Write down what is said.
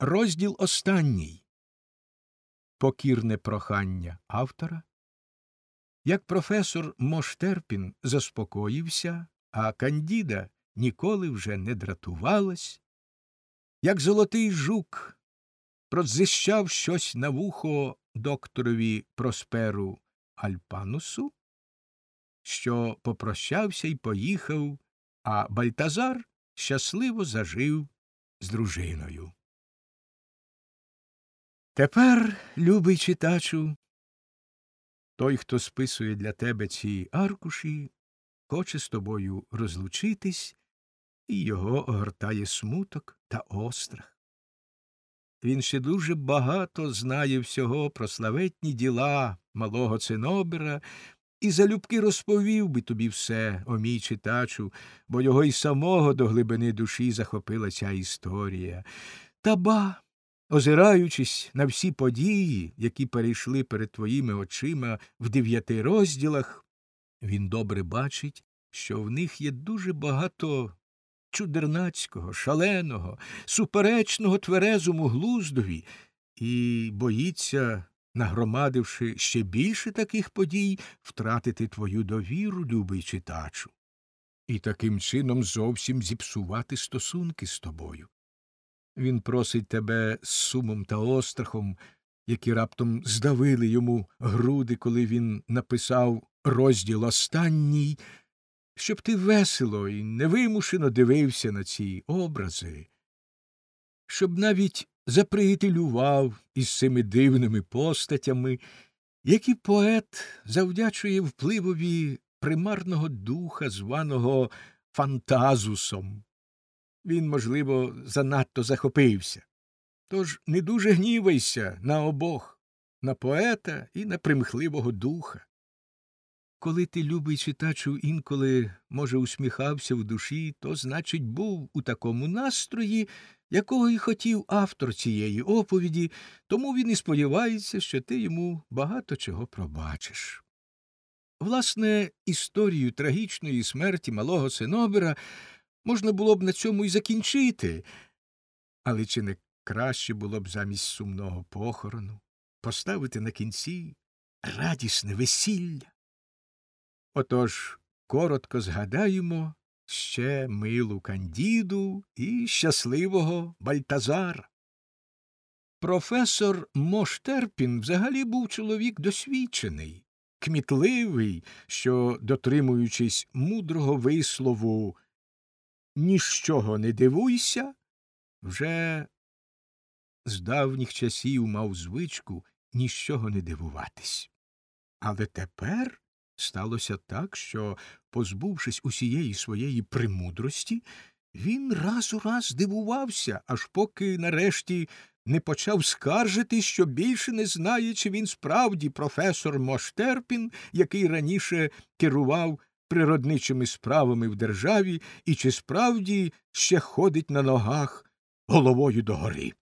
Розділ останній. Покірне прохання автора. Як професор Моштерпін заспокоївся, а Кандіда ніколи вже не дратувалась, як золотий жук прозищав щось на вухо докторові Просперу Альпанусу, що попрощався й поїхав, а Бальтазар щасливо зажив з дружиною. Тепер, любий читачу, той, хто списує для тебе ці аркуші, хоче з тобою розлучитись, і його огортає смуток та острах. Він ще дуже багато знає всього про славетні діла малого цинобера і залюбки розповів би тобі все, о мій читачу, бо його й самого до глибини душі захопила ця історія. Та ба, озираючись на всі події, які перейшли перед твоїми очима в дев'яти розділах, він добре бачить, що в них є дуже багато чудернацького, шаленого, суперечного тверезому глуздові, і боїться, нагромадивши ще більше таких подій, втратити твою довіру, любий читачу, і таким чином зовсім зіпсувати стосунки з тобою. Він просить тебе з сумом та острахом, які раптом здавили йому груди, коли він написав розділ останній, щоб ти весело і невимушено дивився на ці образи, щоб навіть заприятелював із цими дивними постатями, які поет завдячує впливові примарного духа, званого фантазусом. Він, можливо, занадто захопився. Тож не дуже гнівайся на обох, на поета і на примхливого духа. Коли ти, любий читачу, інколи, може, усміхався в душі, то, значить, був у такому настрої, якого й хотів автор цієї оповіді, тому він і сподівається, що ти йому багато чого пробачиш. Власне, історію трагічної смерті малого Синобера можна було б на цьому й закінчити, але чи не краще було б замість сумного похорону поставити на кінці радісне весілля? Отож коротко згадаємо ще милу Кандіду і щасливого Бальтазара. Професор Моштерпін взагалі був чоловік досвідчений, кмітливий, що, дотримуючись мудрого вислову ніщого не дивуйся, вже з давніх часів мав звичку нічого не дивуватись. Але тепер сталося так, що, позбувшись усієї своєї премудрості, він раз у раз дивувався, аж поки нарешті не почав скаржити, що більше не знає, чи він справді професор Моштерпін, який раніше керував природничими справами в державі і чи справді ще ходить на ногах головою догори.